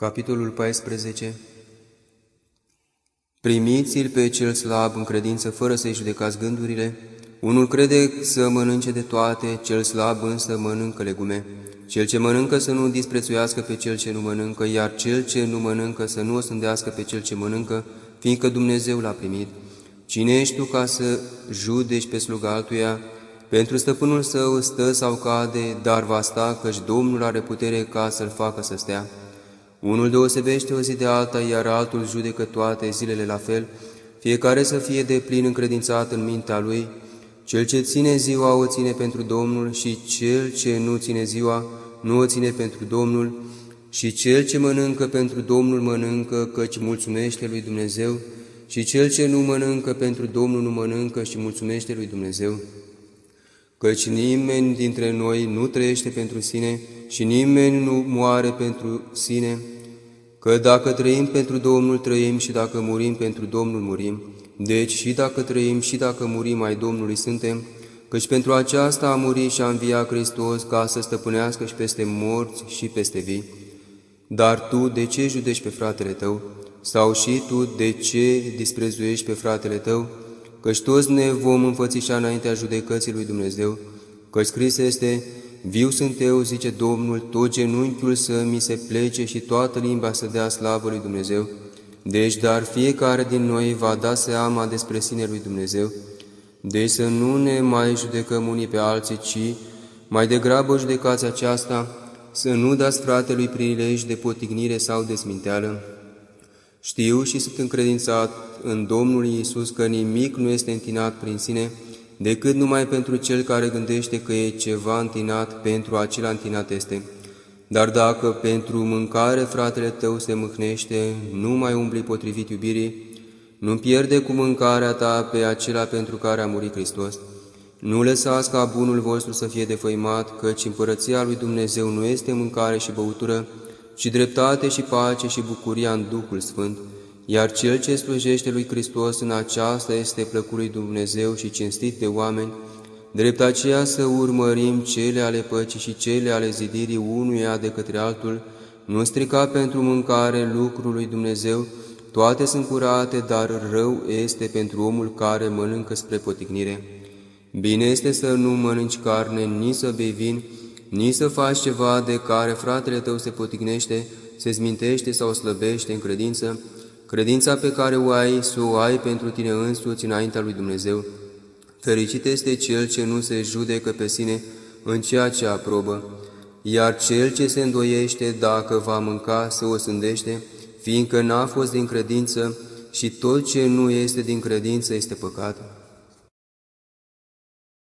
Capitolul 14 Primiți-l pe cel slab în credință, fără să-i judecați gândurile. Unul crede să mănânce de toate, cel slab însă mănâncă legume. Cel ce mănâncă să nu disprețuiască pe cel ce nu mănâncă, iar cel ce nu mănâncă să nu o sândească pe cel ce mănâncă, fiindcă Dumnezeu l-a primit. Cine ești tu ca să judeci pe sluga altuia? Pentru stăpânul său stă sau cade, dar va sta, căci Domnul are putere ca să-l facă să stea. Unul deosebește o zi de alta, iar altul judecă toate zilele la fel, fiecare să fie de plin încredințat în mintea lui. Cel ce ține ziua o ține pentru Domnul și cel ce nu ține ziua nu o ține pentru Domnul și cel ce mănâncă pentru Domnul mănâncă, căci mulțumește lui Dumnezeu, și cel ce nu mănâncă pentru Domnul nu mănâncă și mulțumește lui Dumnezeu. Căci nimeni dintre noi nu trăiește pentru sine și nimeni nu moare pentru sine, că dacă trăim pentru Domnul, trăim și dacă murim pentru Domnul, murim. Deci și dacă trăim și dacă murim ai Domnului suntem, căci pentru aceasta a murit și a înviat Hristos ca să stăpânească și peste morți și peste vii. Dar tu de ce judești pe fratele tău? Sau și tu de ce disprezuiești pe fratele tău? Căci toți ne vom înfățișa înaintea judecății lui Dumnezeu, că scris este, Viu sunt eu, zice Domnul, tot genunchiul să mi se plece și toată limba să dea slavă lui Dumnezeu. Deci, dar fiecare din noi va da seama despre sine lui Dumnezeu. Deci să nu ne mai judecăm unii pe alții, ci mai degrabă judecați aceasta, să nu dați fratelui prilej de potignire sau de sminteală. Știu și sunt încredințat în Domnul Iisus că nimic nu este întinat prin sine, decât numai pentru cel care gândește că e ceva întinat, pentru acela întinat este. Dar dacă pentru mâncare fratele tău se mâhnește, nu mai umbli potrivit iubirii, nu pierde cu mâncarea ta pe acela pentru care a murit Hristos. Nu lăsați ca bunul vostru să fie defăimat, căci împărăția lui Dumnezeu nu este mâncare și băutură, ci dreptate și pace și bucuria în Duhul Sfânt, iar cel ce slujește lui Hristos în aceasta este plăcut lui Dumnezeu și cinstit de oameni, drept aceea să urmărim cele ale păcii și cele ale zidirii unuia de către altul, nu strica pentru mâncare lucrul lui Dumnezeu, toate sunt curate, dar rău este pentru omul care mănâncă spre poticnire. Bine este să nu mănânci carne, nici să bei vin, nici să faci ceva de care fratele tău se potignește, se zmintește sau slăbește în credință, credința pe care o ai, să o ai pentru tine însuți înaintea lui Dumnezeu. Fericit este cel ce nu se judecă pe sine în ceea ce aprobă, iar cel ce se îndoiește dacă va mânca să o sândește, fiindcă n-a fost din credință și tot ce nu este din credință este păcat.